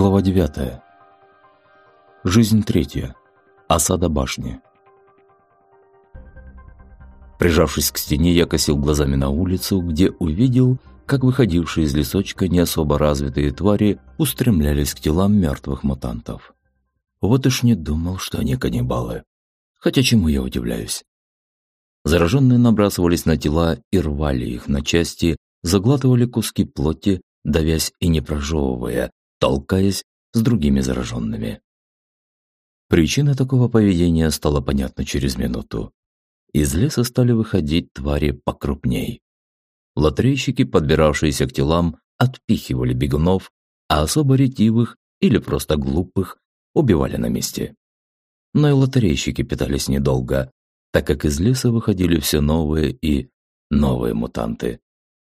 Глава 9. Жизнь третья. Осада башни. Прижавшись к стене, я косил глазами на улицу, где увидел, как выходившие из лесочка не особо развитые твари устремлялись к телам мертвых мутантов. Вот уж не думал, что они каннибалы. Хотя чему я удивляюсь. Зараженные набрасывались на тела и рвали их на части, заглатывали куски плоти, давясь и не прожевывая, толкаясь с другими зараженными. Причина такого поведения стала понятна через минуту. Из леса стали выходить твари покрупней. Лотерейщики, подбиравшиеся к телам, отпихивали бегунов, а особо ретивых или просто глупых убивали на месте. Но и лотерейщики питались недолго, так как из леса выходили все новые и новые мутанты.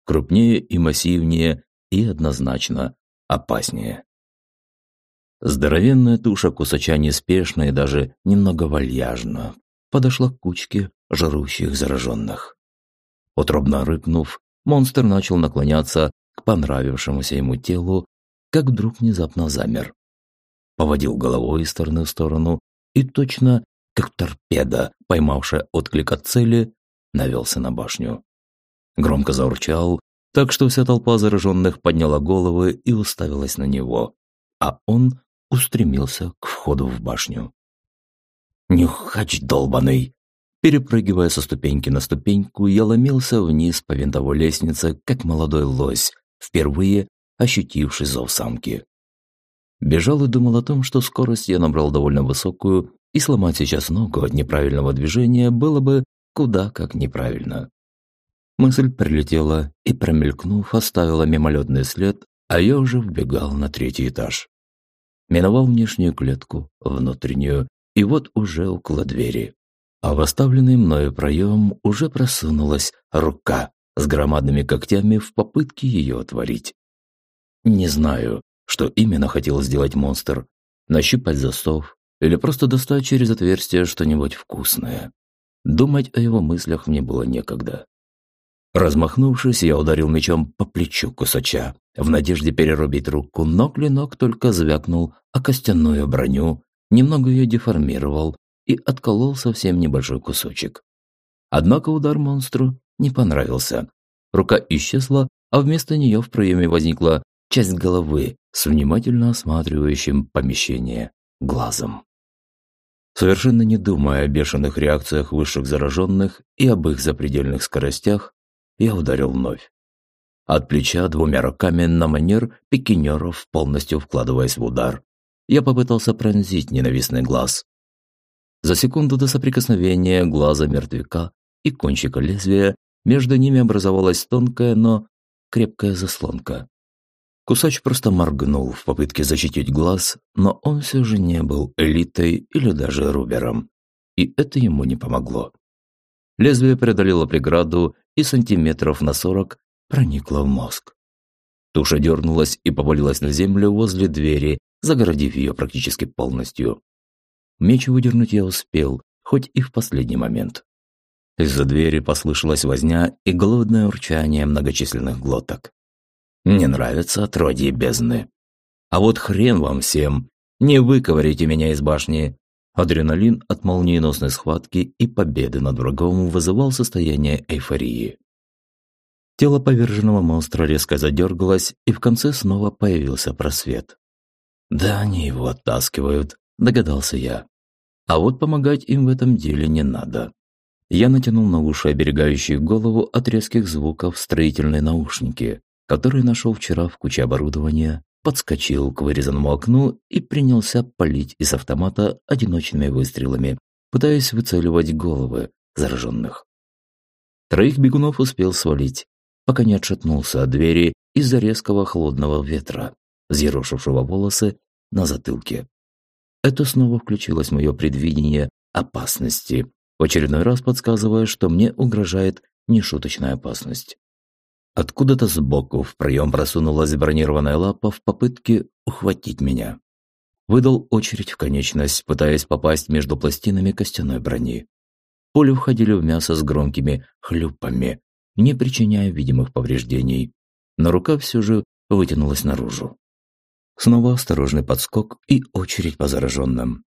Крупнее и массивнее, и однозначно опаснее. Здоровенная туша кусача неспешно и даже немного вальяжно подошла к кучке жрущих зараженных. Утробно рыкнув, монстр начал наклоняться к понравившемуся ему телу, как вдруг внезапно замер. Поводил головой из стороны в сторону и точно, как торпеда, поймавшая отклик от цели, навелся на башню. Громко заурчал, так что вся толпа зараженных подняла головы и уставилась на него, а он устремился к входу в башню. «Нюхач долбаный!» Перепрыгивая со ступеньки на ступеньку, я ломился вниз по винтовой лестнице, как молодой лось, впервые ощутивший зов самки. Бежал и думал о том, что скорость я набрал довольно высокую, и сломать сейчас ногу от неправильного движения было бы куда как неправильно. Мысль прилетела и, промелькнув, оставила мимолетный след, а я уже вбегал на третий этаж. Миновал внешнюю клетку, внутреннюю, и вот уже около двери. А в оставленный мною проем уже просунулась рука с громадными когтями в попытке ее отворить. Не знаю, что именно хотел сделать монстр. Нащупать засов или просто достать через отверстие что-нибудь вкусное. Думать о его мыслях мне было некогда. Размахнувшись, я ударил мечом по плечу кусача, в надежде перерубить руку, но клинок только звякнул о костяную броню, немного ее деформировал и отколол совсем небольшой кусочек. Однако удар монстру не понравился. Рука исчезла, а вместо нее в проеме возникла часть головы с внимательно осматривающим помещение глазом. Совершенно не думая о бешеных реакциях высших зараженных и об их запредельных скоростях, я ударил вновь. От плеча двумя руками на манер пикинеров, полностью вкладываясь в удар. Я попытался пронзить ненавистный глаз. За секунду до соприкосновения глаза мертвяка и кончика лезвия между ними образовалась тонкая, но крепкая заслонка. Кусач просто моргнул в попытке защитить глаз, но он все же не был элитой или даже рубером. И это ему не помогло. Лезвие преодолело преграду и сантиметров на сорок проникло в мозг. Туша дернулась и повалилась на землю возле двери, загородив ее практически полностью. Меч выдернуть я успел, хоть и в последний момент. Из-за двери послышалась возня и голодное урчание многочисленных глоток. Не нравится отродье бездны. А вот хрен вам всем, не выковырите меня из башни. Адреналин от молниеносной схватки и победы над врагом вызывал состояние эйфории. Тело поверженного монстра резко задергалось, и в конце снова появился просвет. «Да они его оттаскивают», – догадался я. А вот помогать им в этом деле не надо. Я натянул на уши, оберегающие голову от резких звуков строительные наушники, которые нашел вчера в куче оборудования подскочил к вырезанному окну и принялся палить из автомата одиночными выстрелами, пытаясь выцеливать головы зараженных. Троих бегунов успел свалить, пока не отшатнулся от двери из-за резкого холодного ветра, взъерошившего волосы на затылке. Это снова включилось мое предвидение опасности, в очередной раз подсказывая, что мне угрожает нешуточная опасность. Откуда-то сбоку в проем просунулась бронированная лапа в попытке ухватить меня. Выдал очередь в конечность, пытаясь попасть между пластинами костяной брони. Пули входили в мясо с громкими хлюпами, не причиняя видимых повреждений, но рука все же вытянулась наружу. Снова осторожный подскок и очередь по зараженным.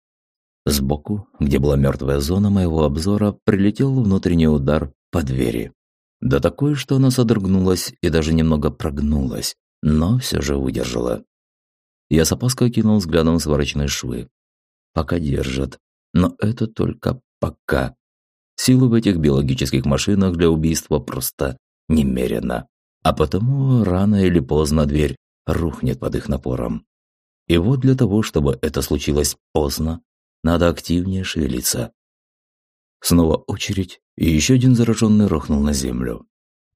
Сбоку, где была мертвая зона моего обзора, прилетел внутренний удар по двери. Да такой, что она содрогнулась и даже немного прогнулась, но все же выдержала. Я с опаской кинул взглядом сварочные швы. Пока держат, но это только пока. Силы в этих биологических машинах для убийства просто немерено. А потому рано или поздно дверь рухнет под их напором. И вот для того, чтобы это случилось поздно, надо активнее шевелиться. Снова очередь, и еще один зараженный рухнул на землю.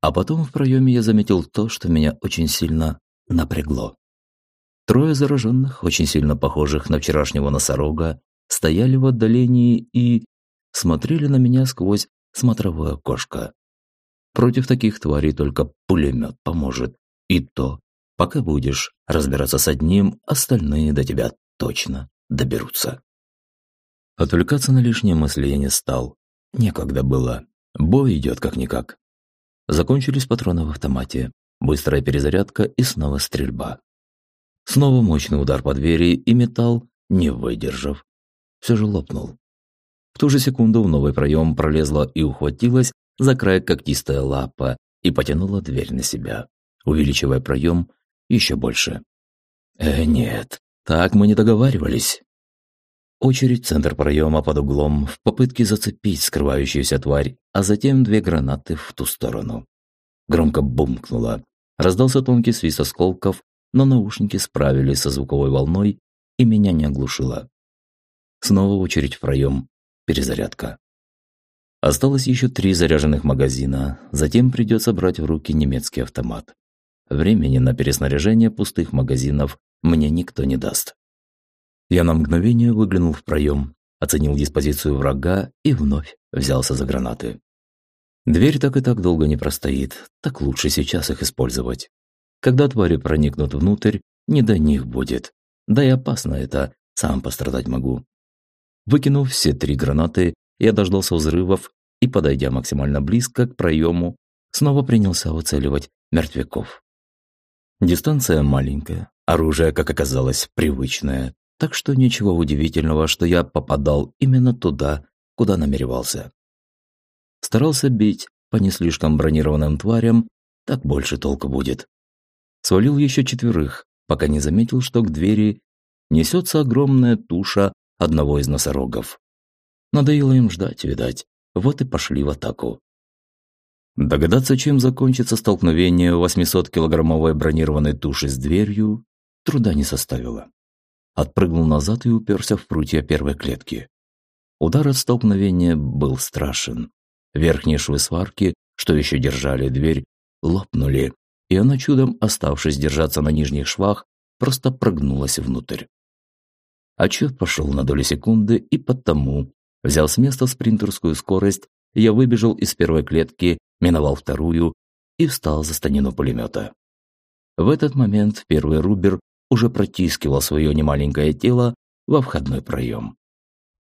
А потом в проеме я заметил то, что меня очень сильно напрягло. Трое зараженных, очень сильно похожих на вчерашнего носорога, стояли в отдалении и смотрели на меня сквозь смотровое окошко. Против таких тварей только пулемет поможет. И то, пока будешь разбираться с одним, остальные до тебя точно доберутся. Отвлекаться на лишние мысли я не стал. Некогда было. Бой идет как-никак. Закончились патроны в автомате. Быстрая перезарядка и снова стрельба. Снова мощный удар по двери, и металл, не выдержав, все же лопнул. В ту же секунду в новый проем пролезла и ухватилась за край когтистая лапа и потянула дверь на себя, увеличивая проем еще больше. Э, нет, так мы не договаривались. Очередь центр проема под углом в попытке зацепить скрывающуюся тварь, а затем две гранаты в ту сторону. Громко бумкнуло. Раздался тонкий свист осколков, но наушники справились со звуковой волной и меня не оглушило. Снова очередь в проем. Перезарядка. Осталось еще три заряженных магазина, затем придется брать в руки немецкий автомат. Времени на переснаряжение пустых магазинов мне никто не даст. Я на мгновение выглянул в проем, оценил диспозицию врага и вновь взялся за гранаты. Дверь так и так долго не простоит, так лучше сейчас их использовать. Когда твари проникнут внутрь, не до них будет. Да и опасно это, сам пострадать могу. Выкинув все три гранаты, я дождался взрывов и, подойдя максимально близко к проему, снова принялся выцеливать мертвяков. Дистанция маленькая, оружие, как оказалось, привычное, так что ничего удивительного, что я попадал именно туда, куда намеревался. Старался бить по не слишком бронированным тварям, так больше толку будет. Свалил еще четверых, пока не заметил, что к двери несется огромная туша одного из носорогов. Надоело им ждать, видать, вот и пошли в атаку. Догадаться, чем закончится столкновение 800-килограммовой бронированной туши с дверью, труда не составило. Отпрыгнул назад и уперся в прутья первой клетки. Удар от столкновения был страшен. Верхние швы сварки, что еще держали дверь, лопнули, и она, чудом оставшись держаться на нижних швах, просто прогнулась внутрь. Отчет пошел на долю секунды, и потому, взял с места спринтерскую скорость, я выбежал из первой клетки, миновал вторую и встал за станину пулемета. В этот момент первый Рубер уже протискивал свое немаленькое тело во входной проем.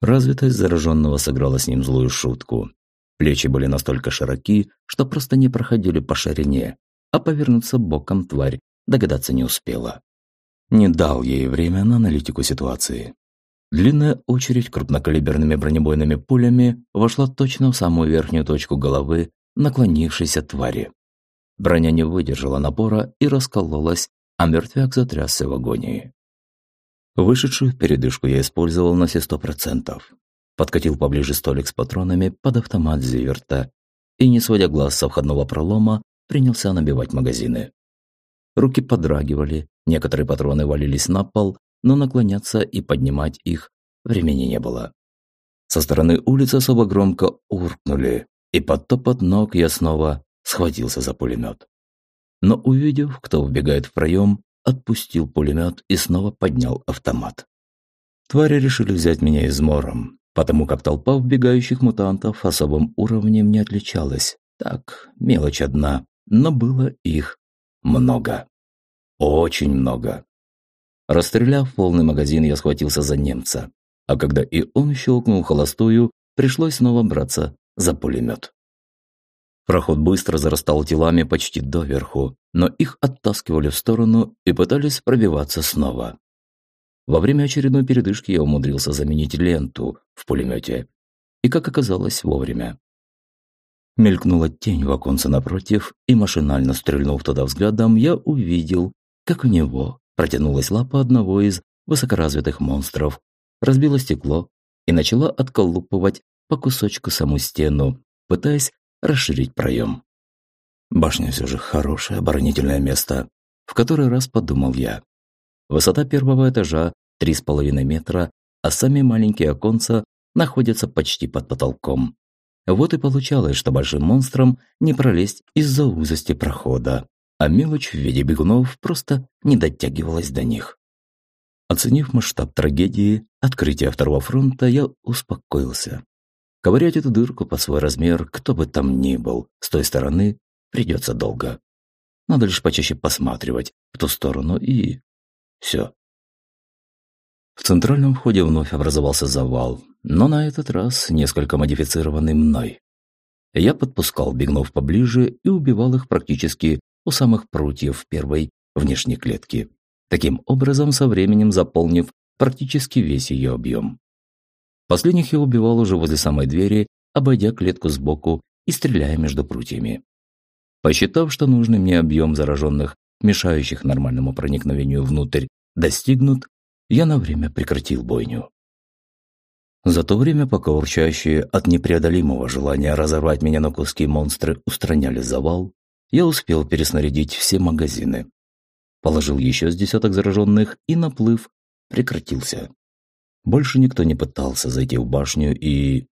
Развитость зараженного сыграла с ним злую шутку. Плечи были настолько широки, что просто не проходили по ширине, а повернуться боком тварь догадаться не успела. Не дал ей время на аналитику ситуации. Длинная очередь крупнокалиберными бронебойными пулями вошла точно в самую верхнюю точку головы наклонившейся твари. Броня не выдержала напора и раскололась, а мертвяк затрясся в агонии. Вышедшую передышку я использовал на все сто процентов. Подкатил поближе столик с патронами под автомат Зиверта и, не сводя глаз со входного пролома, принялся набивать магазины. Руки подрагивали, некоторые патроны валились на пол, но наклоняться и поднимать их времени не было. Со стороны улицы особо громко уркнули, и под топот ног я снова схватился за пулемет. Но увидев, кто вбегает в проем, отпустил пулемет и снова поднял автомат. Твари решили взять меня измором, потому как толпа вбегающих мутантов особым уровнем не отличалась. Так, мелочь одна, но было их много. Очень много. Расстреляв полный магазин, я схватился за немца. А когда и он щелкнул холостую, пришлось снова браться за пулемет. Проход быстро зарастал телами почти доверху, но их оттаскивали в сторону и пытались пробиваться снова. Во время очередной передышки я умудрился заменить ленту в пулемете. И, как оказалось, вовремя. Мелькнула тень в оконце напротив, и машинально стрельнув туда взглядом, я увидел, как у него протянулась лапа одного из высокоразвитых монстров, разбила стекло и начала отколупывать по кусочку саму стену, пытаясь расширить проем. Башня все же хорошее оборонительное место, в который раз подумал я. Высота первого этажа – 3,5 метра, а сами маленькие оконца находятся почти под потолком. Вот и получалось, что большим монстрам не пролезть из-за узости прохода, а мелочь в виде бегунов просто не дотягивалась до них. Оценив масштаб трагедии, открытия второго фронта, я успокоился. Ковырять эту дырку по свой размер, кто бы там ни был, с той стороны придется долго. Надо лишь почаще посматривать в ту сторону и... все. В центральном входе вновь образовался завал, но на этот раз несколько модифицированный мной. Я подпускал бегнов поближе и убивал их практически у самых прутьев первой внешней клетки, таким образом со временем заполнив практически весь ее объем. Последних я убивал уже возле самой двери, обойдя клетку сбоку и стреляя между прутьями. Посчитав, что нужный мне объем зараженных, мешающих нормальному проникновению внутрь, достигнут, я на время прекратил бойню. За то время, пока урчащие от непреодолимого желания разорвать меня на куски монстры устраняли завал, я успел переснарядить все магазины. Положил еще с десяток зараженных, и наплыв прекратился. Больше никто не пытался зайти в башню, и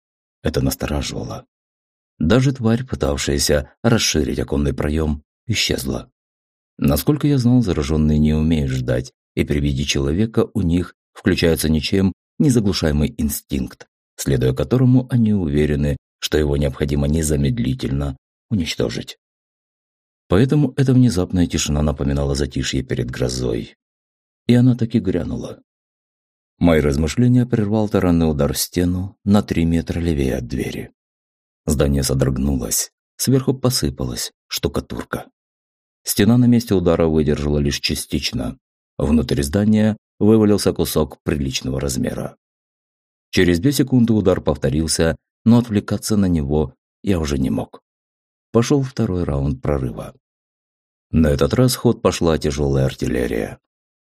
это настораживало. Даже тварь, пытавшаяся расширить оконный проем, исчезла. Насколько я знал, зараженные не умеют ждать, и при виде человека у них включается ничем не заглушаемый инстинкт, следуя которому они уверены, что его необходимо незамедлительно уничтожить. Поэтому эта внезапная тишина напоминала затишье перед грозой. И она таки грянула. Мои размышления прервал таранный удар в стену на три метра левее от двери. Здание содрогнулось, сверху посыпалась штукатурка. Стена на месте удара выдержала лишь частично. Внутри здания вывалился кусок приличного размера. Через две секунды удар повторился, но отвлекаться на него я уже не мог пошел второй раунд прорыва. На этот раз ход пошла тяжелая артиллерия.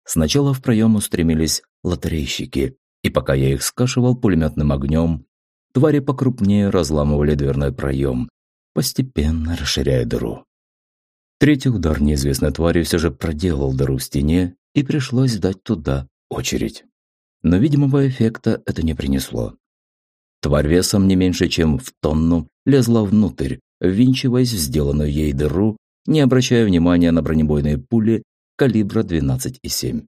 Сначала в проем устремились лотерейщики, и пока я их скашивал пулеметным огнем, твари покрупнее разламывали дверной проем, постепенно расширяя дыру. Третий удар неизвестной твари все же проделал дыру в стене, и пришлось дать туда очередь. Но видимого эффекта это не принесло. Тварь весом не меньше, чем в тонну, лезла внутрь, ввинчиваясь в сделанную ей дыру, не обращая внимания на бронебойные пули калибра 12,7.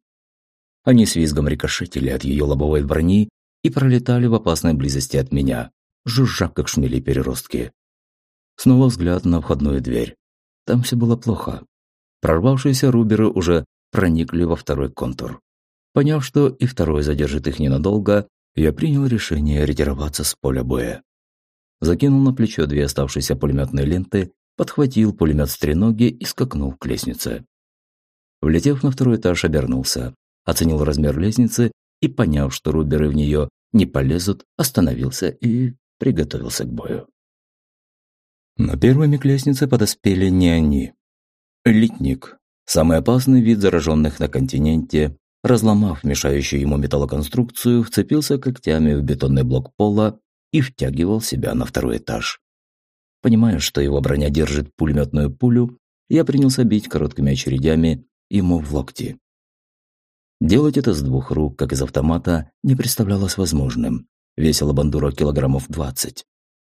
Они с визгом рикошетили от ее лобовой брони и пролетали в опасной близости от меня, жужжа, как шмели-переростки. Снова взгляд на входную дверь. Там все было плохо. Прорвавшиеся руберы уже проникли во второй контур. Поняв, что и второй задержит их ненадолго, я принял решение ретироваться с поля боя закинул на плечо две оставшиеся пулеметные ленты, подхватил пулемет с треноги и скакнул к лестнице. Влетев на второй этаж, обернулся, оценил размер лестницы и, поняв, что руберы в нее не полезут, остановился и приготовился к бою. Но первыми к лестнице подоспели не они. Литник, самый опасный вид зараженных на континенте, разломав мешающую ему металлоконструкцию, вцепился когтями в бетонный блок пола и втягивал себя на второй этаж. Понимая, что его броня держит пулеметную пулю, я принялся бить короткими очередями ему в локти. Делать это с двух рук, как из автомата, не представлялось возможным. Весила бандура килограммов двадцать.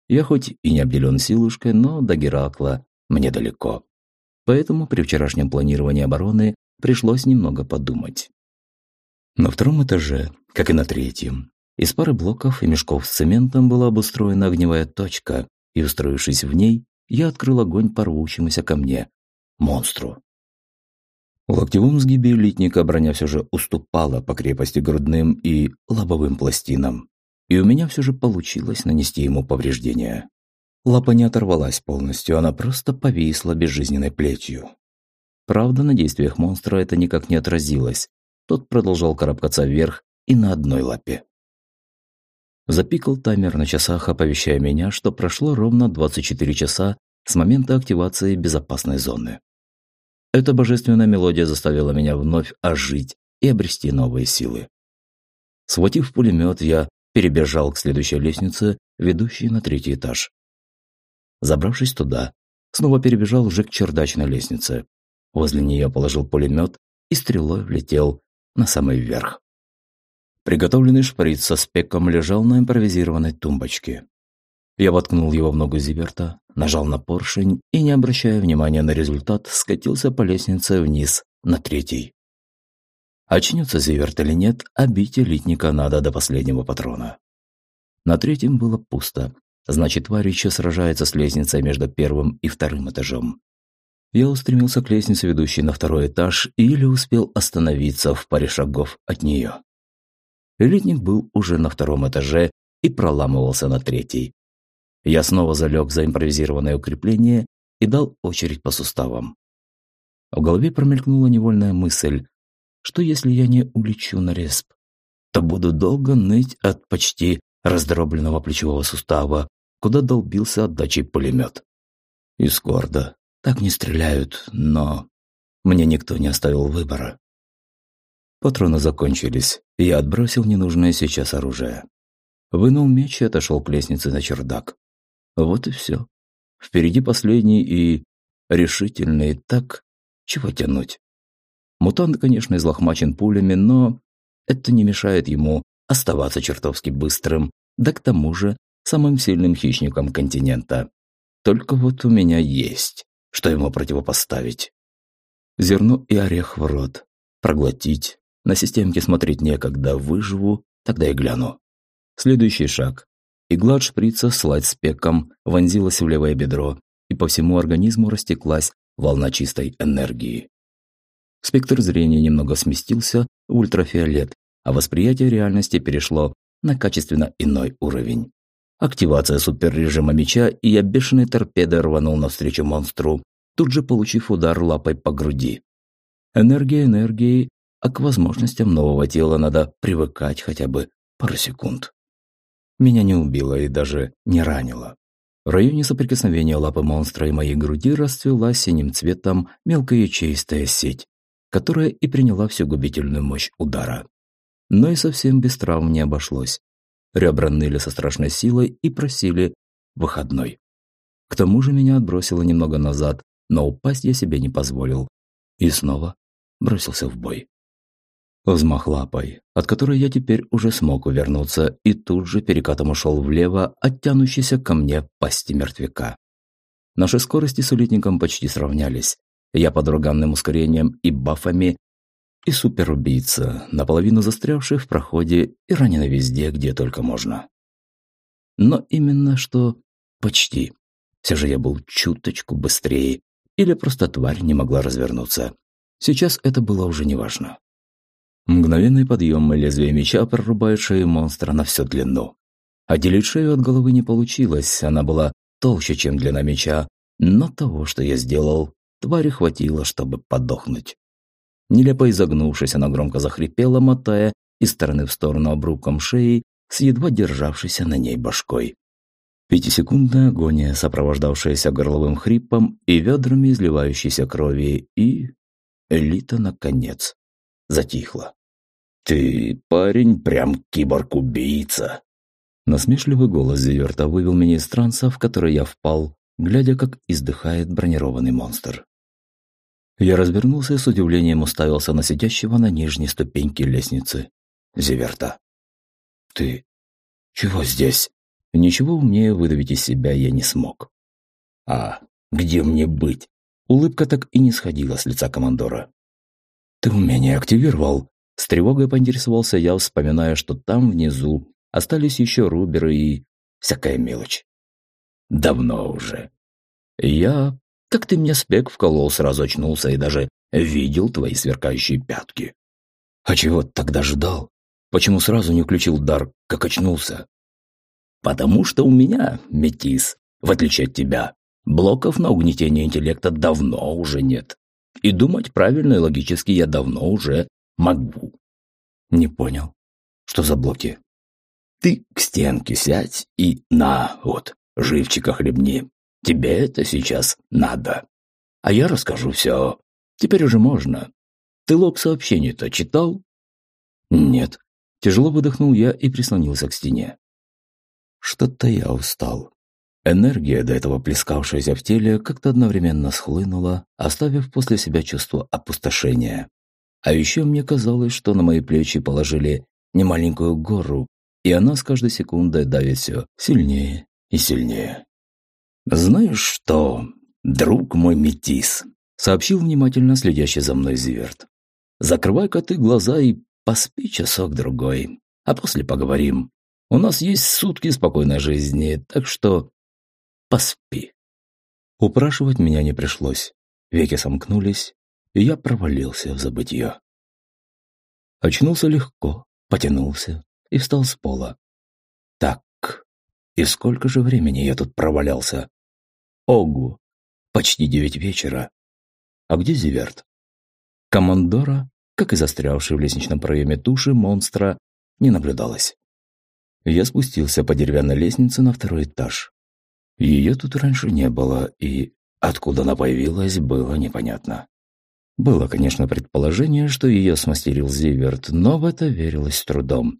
Я хоть и не обделен силушкой, но до Геракла мне далеко. Поэтому при вчерашнем планировании обороны пришлось немного подумать. На втором этаже, как и на третьем, из пары блоков и мешков с цементом была обустроена огневая точка, и, устроившись в ней, я открыл огонь по рвущемуся ко мне. Монстру. В локтевом сгибе элитника броня все же уступала по крепости грудным и лобовым пластинам, и у меня все же получилось нанести ему повреждения. Лапа не оторвалась полностью, она просто повисла безжизненной плетью. Правда, на действиях монстра это никак не отразилось. Тот продолжал карабкаться вверх и на одной лапе. Запикал таймер на часах, оповещая меня, что прошло ровно 24 часа с момента активации безопасной зоны. Эта божественная мелодия заставила меня вновь ожить и обрести новые силы. Схватив пулемет, я перебежал к следующей лестнице, ведущей на третий этаж. Забравшись туда, снова перебежал уже к чердачной лестнице. Возле нее положил пулемет и стрелой влетел на самый верх. Приготовленный шприц со спеком лежал на импровизированной тумбочке. Я воткнул его в ногу Зиверта, нажал на поршень и, не обращая внимания на результат, скатился по лестнице вниз на третий. Очнется Зиверт или нет, а бить элитника надо до последнего патрона. На третьем было пусто, значит, тварь еще сражается с лестницей между первым и вторым этажом. Я устремился к лестнице, ведущей на второй этаж, или успел остановиться в паре шагов от нее. Элитник был уже на втором этаже и проламывался на третий. Я снова залег за импровизированное укрепление и дал очередь по суставам. В голове промелькнула невольная мысль, что если я не улечу на респ, то буду долго ныть от почти раздробленного плечевого сустава, куда долбился отдачей пулемет. Из горда. Так не стреляют, но мне никто не оставил выбора. Патроны закончились, и я отбросил ненужное сейчас оружие. Вынул меч и отошел к лестнице на чердак. Вот и все. Впереди последний и решительный так, чего тянуть. Мутант, конечно, излохмачен пулями, но это не мешает ему оставаться чертовски быстрым, да к тому же самым сильным хищником континента. Только вот у меня есть, что ему противопоставить. Зерно и орех в рот. Проглотить. На системке смотреть некогда. Выживу, тогда и гляну. Следующий шаг. Игла от шприца с лайт-спеком вонзилась в левое бедро, и по всему организму растеклась волна чистой энергии. Спектр зрения немного сместился в ультрафиолет, а восприятие реальности перешло на качественно иной уровень. Активация суперрежима меча, и я бешеной торпедой рванул навстречу монстру, тут же получив удар лапой по груди. Энергия энергией, а к возможностям нового тела надо привыкать хотя бы пару секунд. Меня не убило и даже не ранило. В районе соприкосновения лапы монстра и моей груди расцвела синим цветом мелкая ячеистая сеть, которая и приняла всю губительную мощь удара. Но и совсем без травм не обошлось. Ребра ныли со страшной силой и просили выходной. К тому же меня отбросило немного назад, но упасть я себе не позволил. И снова бросился в бой. Взмах лапой, от которой я теперь уже смог увернуться, и тут же перекатом ушел влево от ко мне пасти мертвяка. Наши скорости с улитником почти сравнялись, я под ураганным ускорением и бафами, и суперубийца, наполовину застрявший в проходе и раненый везде, где только можно. Но именно что почти. Все же я был чуточку быстрее, или просто тварь не могла развернуться. Сейчас это было уже неважно. Мгновенный подъем и лезвие меча прорубает шею монстра на всю длину. Отделить шею от головы не получилось, она была толще, чем длина меча, но того, что я сделал, Твари хватило, чтобы подохнуть. Нелепо изогнувшись, она громко захрипела, мотая из стороны в сторону обрубком шеи с едва державшейся на ней башкой. Пятисекундная агония, сопровождавшаяся горловым хрипом и ведрами изливающейся крови, и... Элита, наконец, затихла. «Ты, парень, прям киборг-убийца!» Насмешливый голос Зиверта вывел меня из транса, в который я впал, глядя, как издыхает бронированный монстр. Я развернулся и с удивлением уставился на сидящего на нижней ступеньке лестницы. Зиверта. «Ты чего здесь?» Ничего умнее выдавить из себя я не смог. «А где мне быть?» Улыбка так и не сходила с лица командора. «Ты умение активировал?» С тревогой поинтересовался я, вспоминая, что там внизу остались еще руберы и всякая мелочь. «Давно уже. Я как ты мне спек вколол, сразу очнулся и даже видел твои сверкающие пятки. А чего тогда ждал? Почему сразу не включил дар, как очнулся? Потому что у меня, метис, в отличие от тебя, блоков на угнетение интеллекта давно уже нет. И думать правильно и логически я давно уже могу. Не понял. Что за блоки? Ты к стенке сядь и на, вот, живчика хлебни. Тебе это сейчас надо. А я расскажу все. Теперь уже можно. Ты лог сообщений-то читал? Нет. Тяжело выдохнул я и прислонился к стене. Что-то я устал. Энергия, до этого плескавшаяся в теле, как-то одновременно схлынула, оставив после себя чувство опустошения. А еще мне казалось, что на мои плечи положили немаленькую гору, и она с каждой секундой давит все сильнее и сильнее. «Знаешь что, друг мой метис», — сообщил внимательно следящий за мной Зиверт. «Закрывай-ка ты глаза и поспи часок-другой, а после поговорим. У нас есть сутки спокойной жизни, так что поспи». Упрашивать меня не пришлось. Веки сомкнулись, и я провалился в забытье. Очнулся легко, потянулся и встал с пола. Так, и сколько же времени я тут провалялся? Огу, почти девять вечера. А где Зиверт? Командора, как и застрявший в лестничном проеме туши монстра, не наблюдалось. Я спустился по деревянной лестнице на второй этаж. Ее тут раньше не было, и откуда она появилась, было непонятно. Было, конечно, предположение, что ее смастерил Зиверт, но в это верилось трудом.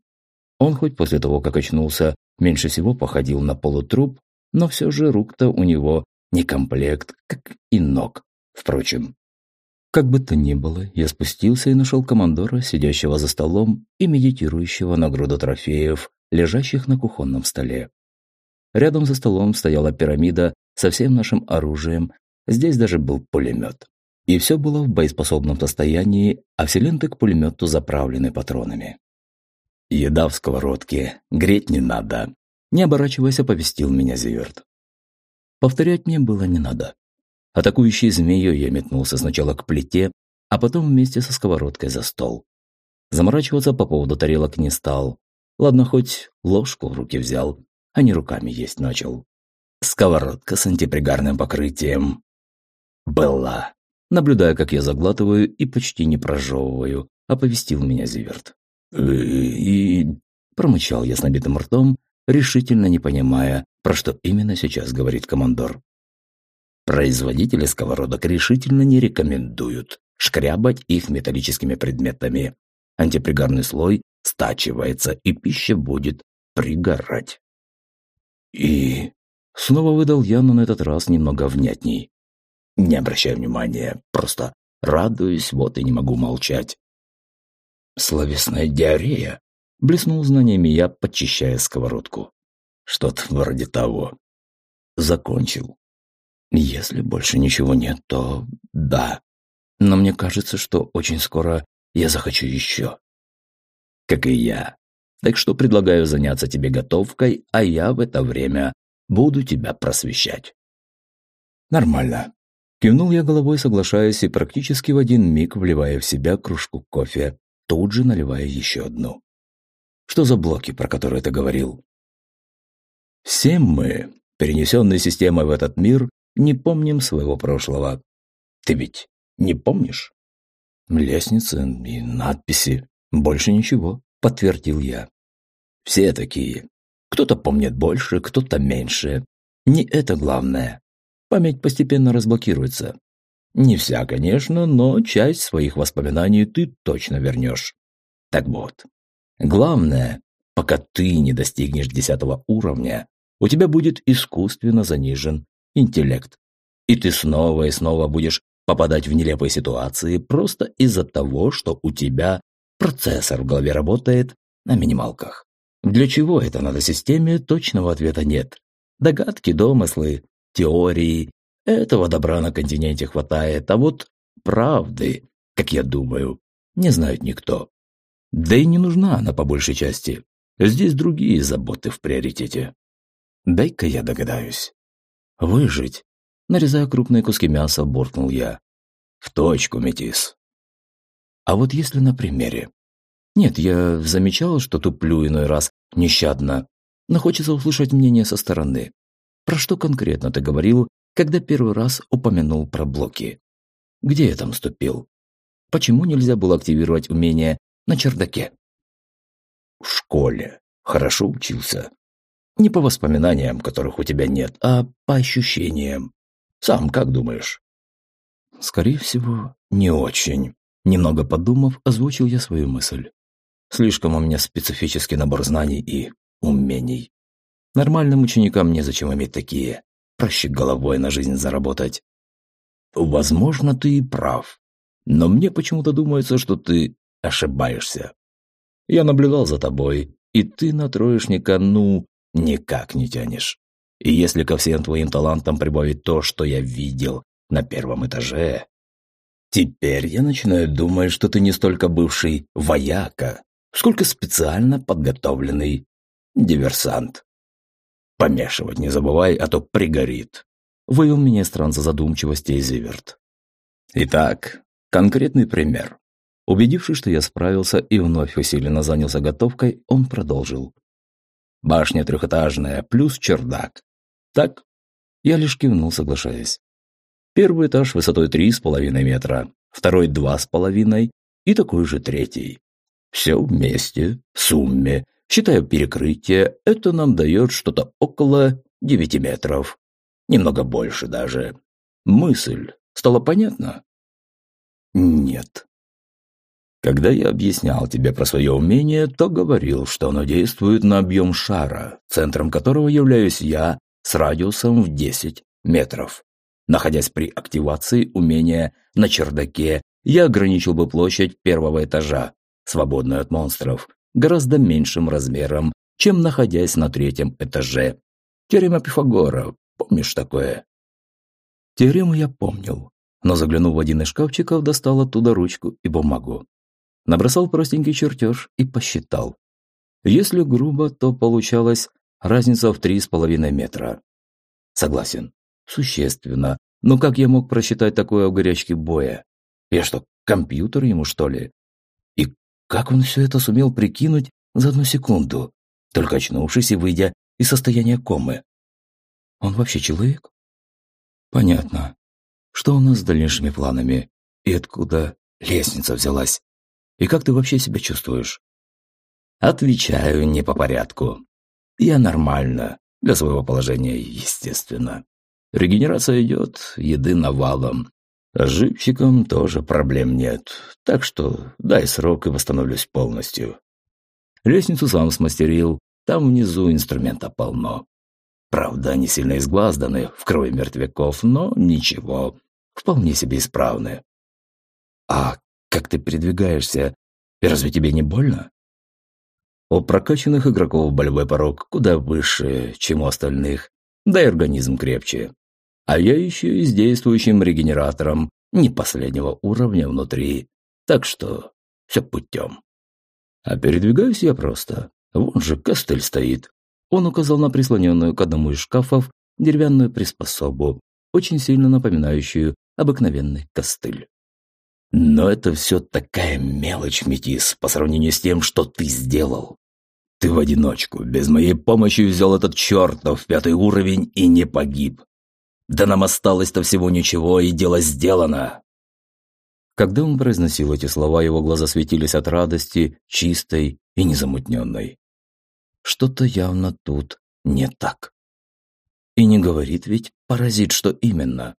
Он хоть после того, как очнулся, меньше всего походил на полутруп, но все же рук-то у него не комплект, как и ног. Впрочем, как бы то ни было, я спустился и нашел командора, сидящего за столом и медитирующего на груду трофеев, лежащих на кухонном столе. Рядом за столом стояла пирамида со всем нашим оружием, здесь даже был пулемет. И все было в боеспособном состоянии, а все ленты к пулемету заправлены патронами. «Еда в сковородке, греть не надо», – не оборачиваясь, оповестил меня Зиверт. Повторять мне было не надо. Атакующий змею я метнулся сначала к плите, а потом вместе со сковородкой за стол. Заморачиваться по поводу тарелок не стал. Ладно, хоть ложку в руки взял, а не руками есть начал. Сковородка с антипригарным покрытием. Была наблюдая, как я заглатываю и почти не прожевываю, оповестил меня Зиверт. «И...» – промычал я с набитым ртом, решительно не понимая, про что именно сейчас говорит командор. Производители сковородок решительно не рекомендуют шкрябать их металлическими предметами. Антипригарный слой стачивается, и пища будет пригорать. И снова выдал я, но на этот раз немного внятней. Не обращай внимания, просто радуюсь, вот и не могу молчать. Словесная диарея. Блеснул знаниями я, подчищая сковородку. Что-то вроде того. Закончил. Если больше ничего нет, то да. Но мне кажется, что очень скоро я захочу еще. Как и я. Так что предлагаю заняться тебе готовкой, а я в это время буду тебя просвещать. Нормально. Кивнул я головой, соглашаясь, и практически в один миг вливая в себя кружку кофе, тут же наливая еще одну. Что за блоки, про которые ты говорил? Все мы, перенесенные системой в этот мир, не помним своего прошлого. Ты ведь не помнишь? Лестницы и надписи. Больше ничего, подтвердил я. Все такие. Кто-то помнит больше, кто-то меньше. Не это главное память постепенно разблокируется. Не вся, конечно, но часть своих воспоминаний ты точно вернешь. Так вот, главное, пока ты не достигнешь десятого уровня, у тебя будет искусственно занижен интеллект. И ты снова и снова будешь попадать в нелепые ситуации просто из-за того, что у тебя процессор в голове работает на минималках. Для чего это надо системе, точного ответа нет. Догадки, домыслы, теории. Этого добра на континенте хватает, а вот правды, как я думаю, не знает никто. Да и не нужна она по большей части. Здесь другие заботы в приоритете. Дай-ка я догадаюсь. Выжить. Нарезая крупные куски мяса, буркнул я. В точку, метис. А вот если на примере. Нет, я замечал, что туплю иной раз нещадно, но хочется услышать мнение со стороны. Про что конкретно ты говорил, когда первый раз упомянул про блоки? Где я там ступил? Почему нельзя было активировать умение на чердаке? В школе. Хорошо учился. Не по воспоминаниям, которых у тебя нет, а по ощущениям. Сам как думаешь? Скорее всего, не очень. Немного подумав, озвучил я свою мысль. Слишком у меня специфический набор знаний и умений. Нормальным ученикам незачем иметь такие. Проще головой на жизнь заработать. Возможно, ты и прав. Но мне почему-то думается, что ты ошибаешься. Я наблюдал за тобой, и ты на троечника, ну, никак не тянешь. И если ко всем твоим талантам прибавить то, что я видел на первом этаже, теперь я начинаю думать, что ты не столько бывший вояка, сколько специально подготовленный диверсант. Помешивать не забывай, а то пригорит. Вывел меня из транса задумчивости Зиверт. Итак, конкретный пример. Убедившись, что я справился и вновь усиленно занялся готовкой, он продолжил. Башня трехэтажная, плюс чердак. Так? Я лишь кивнул, соглашаясь. Первый этаж высотой три с половиной метра, второй два с половиной и такой же третий. Все вместе, в сумме, считая перекрытие, это нам дает что-то около девяти метров. Немного больше даже. Мысль стала понятна? Нет. Когда я объяснял тебе про свое умение, то говорил, что оно действует на объем шара, центром которого являюсь я, с радиусом в 10 метров. Находясь при активации умения на чердаке, я ограничил бы площадь первого этажа, свободную от монстров, гораздо меньшим размером, чем находясь на третьем этаже. Теорема Пифагора, помнишь такое? Теорему я помнил, но заглянув в один из шкафчиков, достал оттуда ручку и бумагу. Набросал простенький чертеж и посчитал. Если грубо, то получалось разница в три с половиной метра. Согласен, существенно. Но как я мог просчитать такое в горячке боя? Я что, компьютер ему, что ли? И как он все это сумел прикинуть за одну секунду, только очнувшись и выйдя из состояния комы? Он вообще человек? Понятно. Что у нас с дальнейшими планами? И откуда лестница взялась? И как ты вообще себя чувствуешь? Отвечаю не по порядку. Я нормально, для своего положения, естественно. Регенерация идет, еды навалом. А живчиком тоже проблем нет, так что дай срок и восстановлюсь полностью. Лестницу сам смастерил, там внизу инструмента полно. Правда, они сильно изглазданы в крови мертвяков, но ничего, вполне себе исправны. А как ты передвигаешься. Разве тебе не больно? У прокачанных игроков болевой порог куда выше, чем у остальных, да и организм крепче. А я еще и с действующим регенератором не последнего уровня внутри, так что все путем. А передвигаюсь я просто. Вон же костыль стоит. Он указал на прислоненную к одному из шкафов деревянную приспособу, очень сильно напоминающую обыкновенный костыль. Но это все такая мелочь, Метис, по сравнению с тем, что ты сделал. Ты в одиночку, без моей помощи взял этот чертов пятый уровень и не погиб. Да нам осталось-то всего ничего, и дело сделано. Когда он произносил эти слова, его глаза светились от радости, чистой и незамутненной. Что-то явно тут не так. И не говорит ведь паразит, что именно.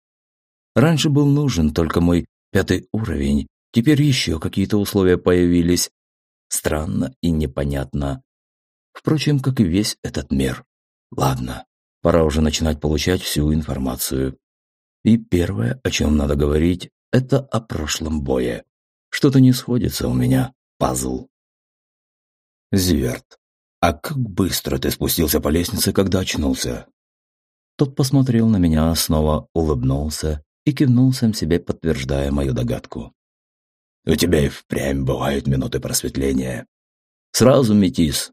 Раньше был нужен только мой Пятый уровень. Теперь еще какие-то условия появились. Странно и непонятно. Впрочем, как и весь этот мир. Ладно, пора уже начинать получать всю информацию. И первое, о чем надо говорить, это о прошлом бое. Что-то не сходится у меня, пазл. Зверт, а как быстро ты спустился по лестнице, когда очнулся? Тот посмотрел на меня, снова улыбнулся и кивнул сам себе, подтверждая мою догадку. «У тебя и впрямь бывают минуты просветления. Сразу метис.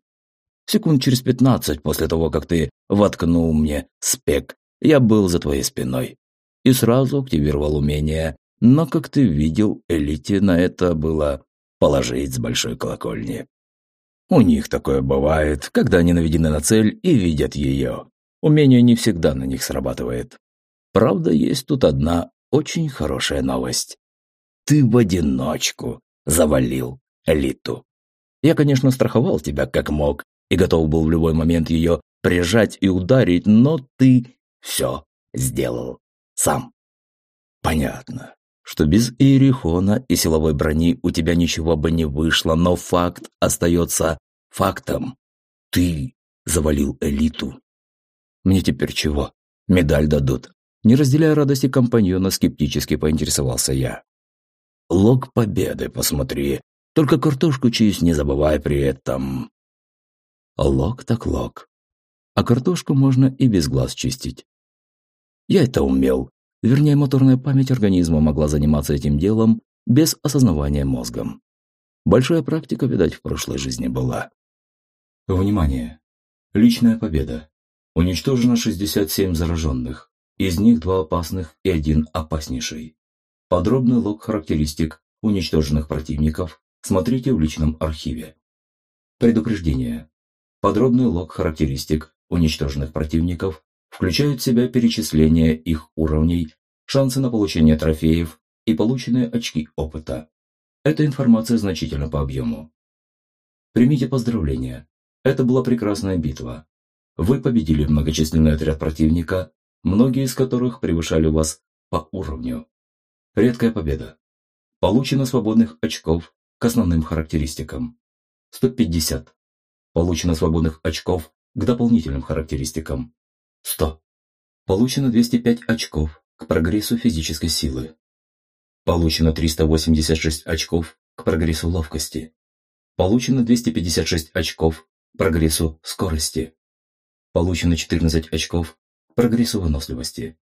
Секунд через пятнадцать после того, как ты воткнул мне спек, я был за твоей спиной. И сразу активировал умение, но, как ты видел, элите на это было положить с большой колокольни. У них такое бывает, когда они наведены на цель и видят ее. Умение не всегда на них срабатывает. Правда, есть тут одна очень хорошая новость. Ты в одиночку завалил элиту. Я, конечно, страховал тебя как мог и готов был в любой момент ее прижать и ударить, но ты все сделал сам. Понятно, что без Иерихона и силовой брони у тебя ничего бы не вышло, но факт остается фактом. Ты завалил элиту. Мне теперь чего? Медаль дадут. Не разделяя радости компаньона, скептически поинтересовался я. Лог победы посмотри. Только картошку чисть не забывай при этом. Лог так лог. А картошку можно и без глаз чистить. Я это умел. Вернее, моторная память организма могла заниматься этим делом без осознавания мозгом. Большая практика, видать, в прошлой жизни была. Внимание! Личная победа. Уничтожено 67 зараженных. Из них два опасных и один опаснейший. Подробный лог характеристик уничтоженных противников смотрите в личном архиве. Предупреждение. Подробный лог характеристик уничтоженных противников включает в себя перечисление их уровней, шансы на получение трофеев и полученные очки опыта. Эта информация значительна по объему. Примите поздравления. Это была прекрасная битва. Вы победили многочисленный отряд противника, многие из которых превышали вас по уровню. Редкая победа. Получено свободных очков к основным характеристикам. 150. Получено свободных очков к дополнительным характеристикам. 100. Получено 205 очков к прогрессу физической силы. Получено 386 очков к прогрессу ловкости. Получено 256 очков к прогрессу скорости. Получено 14 очков к прогрессу выносливости.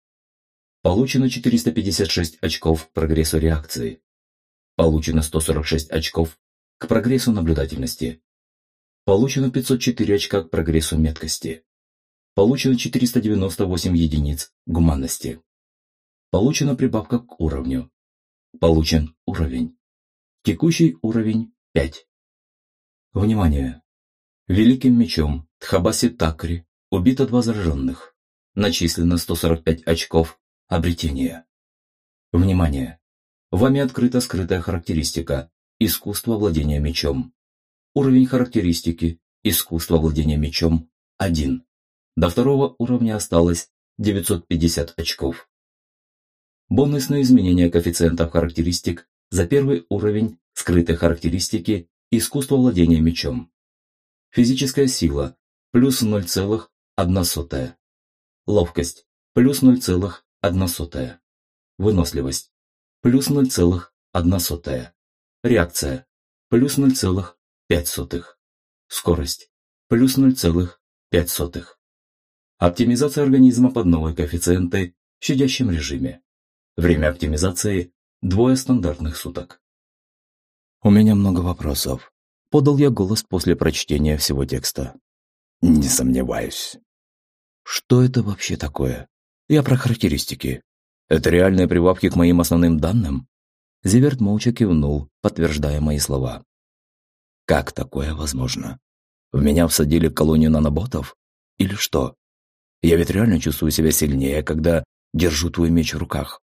Получено 456 очков к прогрессу реакции. Получено 146 очков к прогрессу наблюдательности. Получено 504 очка к прогрессу меткости. Получено 498 единиц гуманности. Получена прибавка к уровню. Получен уровень. Текущий уровень 5. Внимание! Великим мечом Тхабаси Такри Убито два зараженных. Начислено 145 очков обретения. Внимание! Вами открыта скрытая характеристика «Искусство владения мечом». Уровень характеристики «Искусство владения мечом» 1. До второго уровня осталось 950 очков. Бонусное изменение коэффициентов характеристик за первый уровень скрытой характеристики «Искусство владения мечом». Физическая сила плюс 0,1 1 сотая. Ловкость – плюс 0,1 сотая. Выносливость – плюс 0,1 сотая. Реакция – плюс 0,5 сотых. Скорость – плюс 0,5 сотых. Оптимизация организма под новые коэффициенты в щадящем режиме. Время оптимизации – двое стандартных суток. У меня много вопросов. Подал я голос после прочтения всего текста. Не сомневаюсь. Что это вообще такое? Я про характеристики. Это реальные прибавки к моим основным данным? Зиверт молча кивнул, подтверждая мои слова. Как такое возможно? В меня всадили колонию наноботов? Или что? Я ведь реально чувствую себя сильнее, когда держу твой меч в руках.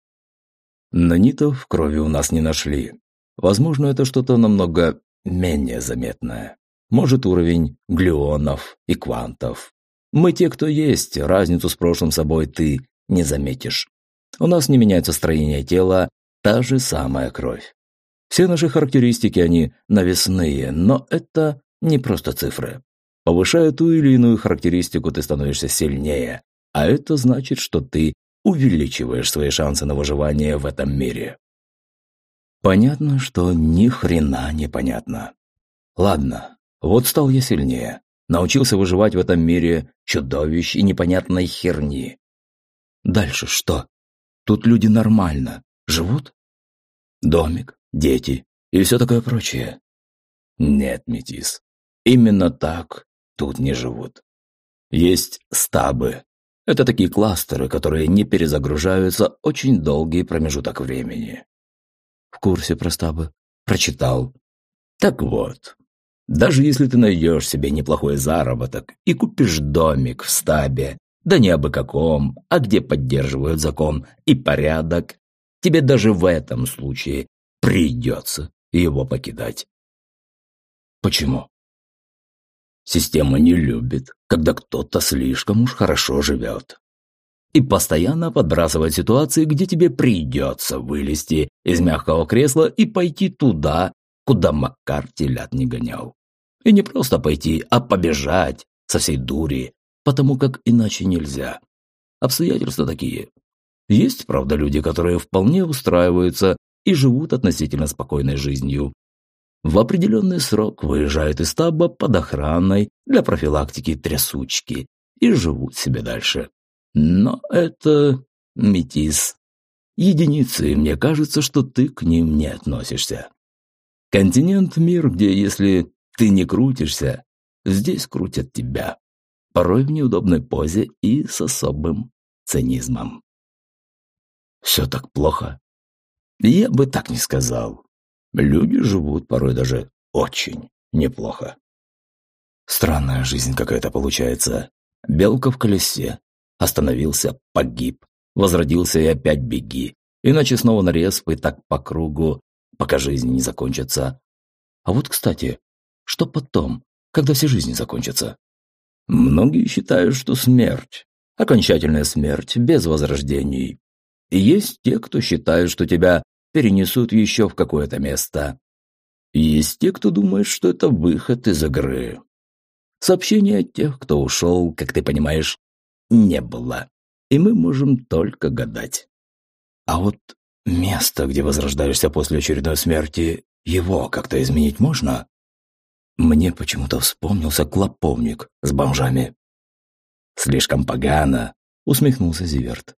Нанитов в крови у нас не нашли. Возможно, это что-то намного менее заметное. Может, уровень глюонов и квантов. Мы те, кто есть, разницу с прошлым собой ты не заметишь. У нас не меняется строение тела, та же самая кровь. Все наши характеристики, они навесные, но это не просто цифры. Повышая ту или иную характеристику, ты становишься сильнее, а это значит, что ты увеличиваешь свои шансы на выживание в этом мире. Понятно, что ни хрена не понятно. Ладно, вот стал я сильнее научился выживать в этом мире чудовищ и непонятной херни. Дальше что? Тут люди нормально живут? Домик, дети и все такое прочее. Нет, Метис, именно так тут не живут. Есть стабы. Это такие кластеры, которые не перезагружаются очень долгий промежуток времени. В курсе про стабы? Прочитал. Так вот, даже если ты найдешь себе неплохой заработок и купишь домик в стабе, Да не абы каком, а где поддерживают закон и порядок. Тебе даже в этом случае придется его покидать. Почему? Система не любит, когда кто-то слишком уж хорошо живет. И постоянно подбрасывает ситуации, где тебе придется вылезти из мягкого кресла и пойти туда, куда Макар телят не гонял. И не просто пойти, а побежать со всей дури, потому как иначе нельзя. Обстоятельства такие. Есть, правда, люди, которые вполне устраиваются и живут относительно спокойной жизнью, в определенный срок выезжают из стаба под охраной для профилактики трясучки и живут себе дальше. Но это метис. Единицы, и мне кажется, что ты к ним не относишься. Континент – мир, где если ты не крутишься, здесь крутят тебя. Порой в неудобной позе и с особым цинизмом. Все так плохо? Я бы так не сказал. Люди живут порой даже очень неплохо. Странная жизнь какая-то получается. Белка в колесе. Остановился, погиб. Возродился и опять беги. Иначе снова нарез и так по кругу, пока жизнь не закончится. А вот, кстати, что потом, когда все жизни закончатся? Многие считают, что смерть, окончательная смерть, без возрождений. И есть те, кто считают, что тебя перенесут еще в какое-то место. Есть те, кто думает, что это выход из игры. Сообщения от тех, кто ушел, как ты понимаешь, не было. И мы можем только гадать. А вот место, где возрождаешься после очередной смерти, его как-то изменить можно? Мне почему-то вспомнился клоповник с бомжами. «Слишком погано», — усмехнулся Зиверт.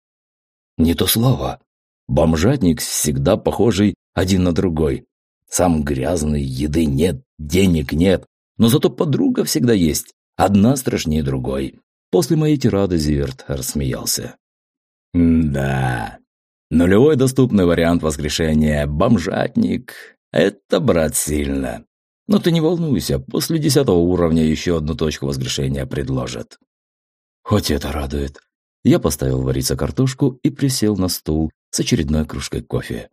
«Не то слово. Бомжатник всегда похожий один на другой. Сам грязный, еды нет, денег нет, но зато подруга всегда есть, одна страшнее другой. После моей тирады Зиверт рассмеялся. «Да, нулевой доступный вариант воскрешения – бомжатник. Это, брат, сильно. Но ты не волнуйся, после десятого уровня еще одну точку воскрешения предложат». Хоть это радует. Я поставил вариться картошку и присел на стул, с очередной кружкой кофе.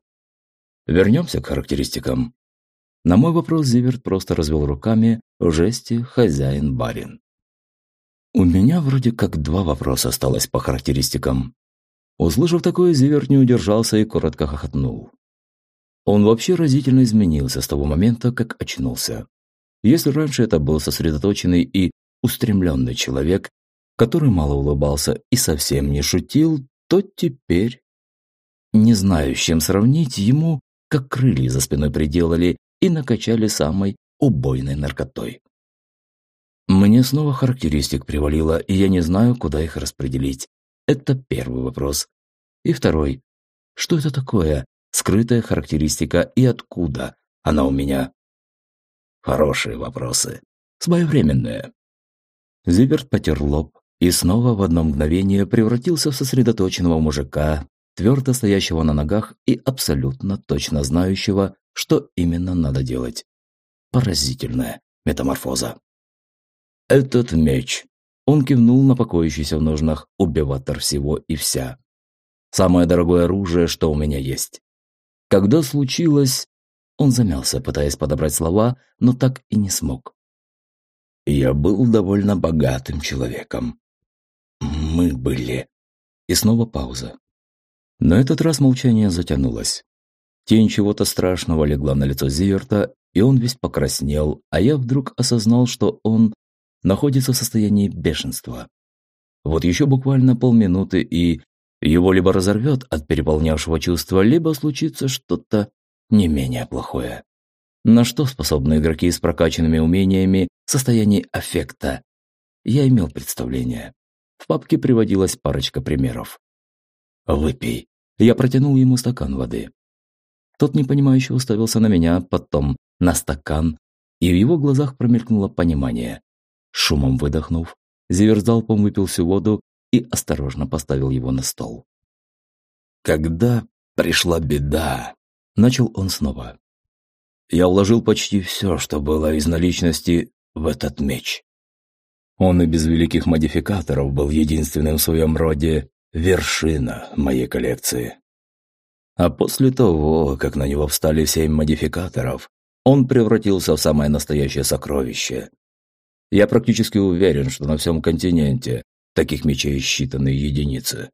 Вернемся к характеристикам. На мой вопрос Зиверт просто развел руками в жесте «хозяин-барин». У меня вроде как два вопроса осталось по характеристикам. Услышав такое, Зиверт не удержался и коротко хохотнул. Он вообще разительно изменился с того момента, как очнулся. Если раньше это был сосредоточенный и устремленный человек, который мало улыбался и совсем не шутил, то теперь не знаю, с чем сравнить, ему как крылья за спиной приделали и накачали самой убойной наркотой. Мне снова характеристик привалило, и я не знаю, куда их распределить. Это первый вопрос. И второй. Что это такое? Скрытая характеристика и откуда она у меня? Хорошие вопросы. Своевременные. Зиверт потер лоб и снова в одно мгновение превратился в сосредоточенного мужика твердо стоящего на ногах и абсолютно точно знающего, что именно надо делать. Поразительная метаморфоза. «Этот меч!» Он кивнул на покоящийся в ножнах убиватор всего и вся. «Самое дорогое оружие, что у меня есть. Когда случилось...» Он замялся, пытаясь подобрать слова, но так и не смог. «Я был довольно богатым человеком. Мы были...» И снова пауза. На этот раз молчание затянулось. Тень чего-то страшного легла на лицо Зиверта, и он весь покраснел, а я вдруг осознал, что он находится в состоянии бешенства. Вот еще буквально полминуты, и его либо разорвет от переполнявшего чувства, либо случится что-то не менее плохое. На что способны игроки с прокачанными умениями в состоянии аффекта? Я имел представление. В папке приводилась парочка примеров. «Выпей». Я протянул ему стакан воды. Тот непонимающе уставился на меня, потом на стакан, и в его глазах промелькнуло понимание. Шумом выдохнув, Зивер залпом выпил всю воду и осторожно поставил его на стол. «Когда пришла беда», – начал он снова. «Я вложил почти все, что было из наличности, в этот меч. Он и без великих модификаторов был единственным в своем роде вершина моей коллекции. А после того, как на него встали семь модификаторов, он превратился в самое настоящее сокровище. Я практически уверен, что на всем континенте таких мечей считанные единицы.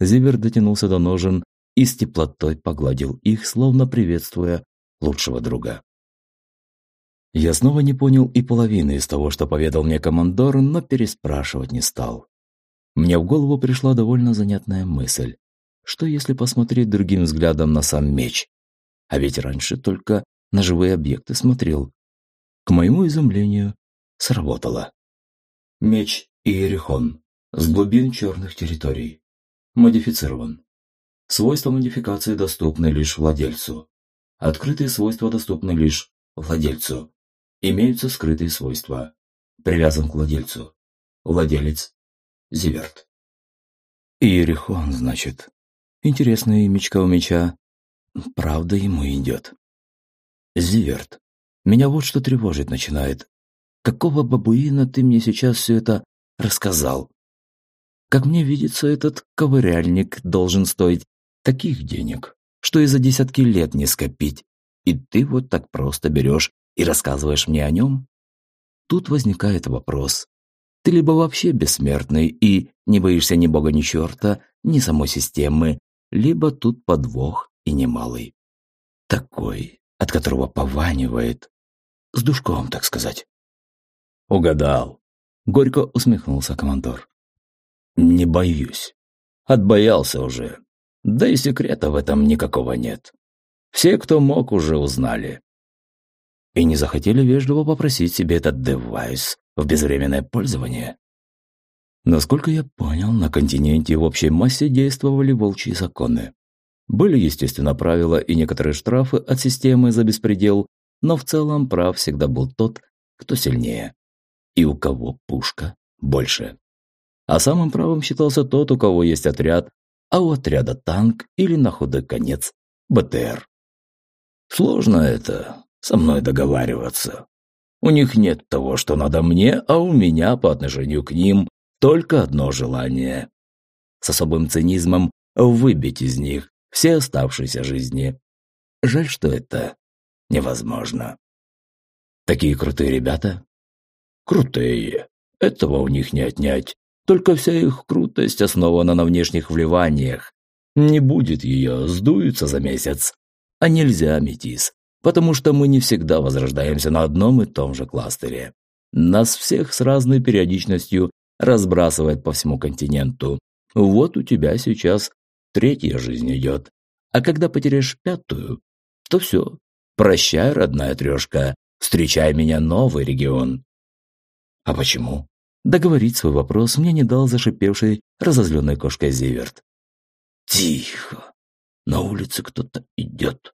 Зивер дотянулся до ножен и с теплотой погладил их, словно приветствуя лучшего друга. Я снова не понял и половины из того, что поведал мне командор, но переспрашивать не стал. Мне в голову пришла довольно занятная мысль. Что если посмотреть другим взглядом на сам меч? А ведь раньше только на живые объекты смотрел. К моему изумлению, сработало. Меч Иерихон. С глубин черных территорий. Модифицирован. Свойства модификации доступны лишь владельцу. Открытые свойства доступны лишь владельцу. Имеются скрытые свойства. Привязан к владельцу. Владелец. Зиверт. Иерихон, значит. Интересная имечка у меча. Правда ему идет. Зиверт. Меня вот что тревожить начинает. Какого бабуина ты мне сейчас все это рассказал? Как мне видится, этот ковыряльник должен стоить таких денег, что и за десятки лет не скопить. И ты вот так просто берешь и рассказываешь мне о нем? Тут возникает вопрос. Ты либо вообще бессмертный и не боишься ни бога, ни черта, ни самой системы, либо тут подвох и немалый. Такой, от которого пованивает. С душком, так сказать. Угадал. Горько усмехнулся командор. Не боюсь. Отбоялся уже. Да и секрета в этом никакого нет. Все, кто мог, уже узнали и не захотели вежливо попросить себе этот девайс в безвременное пользование. Насколько я понял, на континенте в общей массе действовали волчьи законы. Были, естественно, правила и некоторые штрафы от системы за беспредел, но в целом прав всегда был тот, кто сильнее. И у кого пушка больше. А самым правым считался тот, у кого есть отряд, а у отряда танк или на худой конец БТР. Сложно это, со мной договариваться. У них нет того, что надо мне, а у меня по отношению к ним только одно желание. С особым цинизмом выбить из них все оставшиеся жизни. Жаль, что это невозможно. Такие крутые ребята? Крутые. Этого у них не отнять. Только вся их крутость основана на внешних вливаниях. Не будет ее, сдуются за месяц. А нельзя, метис потому что мы не всегда возрождаемся на одном и том же кластере. Нас всех с разной периодичностью разбрасывает по всему континенту. Вот у тебя сейчас третья жизнь идет. А когда потеряешь пятую, то все. Прощай, родная трешка, встречай меня новый регион. А почему? Договорить свой вопрос мне не дал зашипевший, разозленной кошкой Зиверт. Тихо. На улице кто-то идет.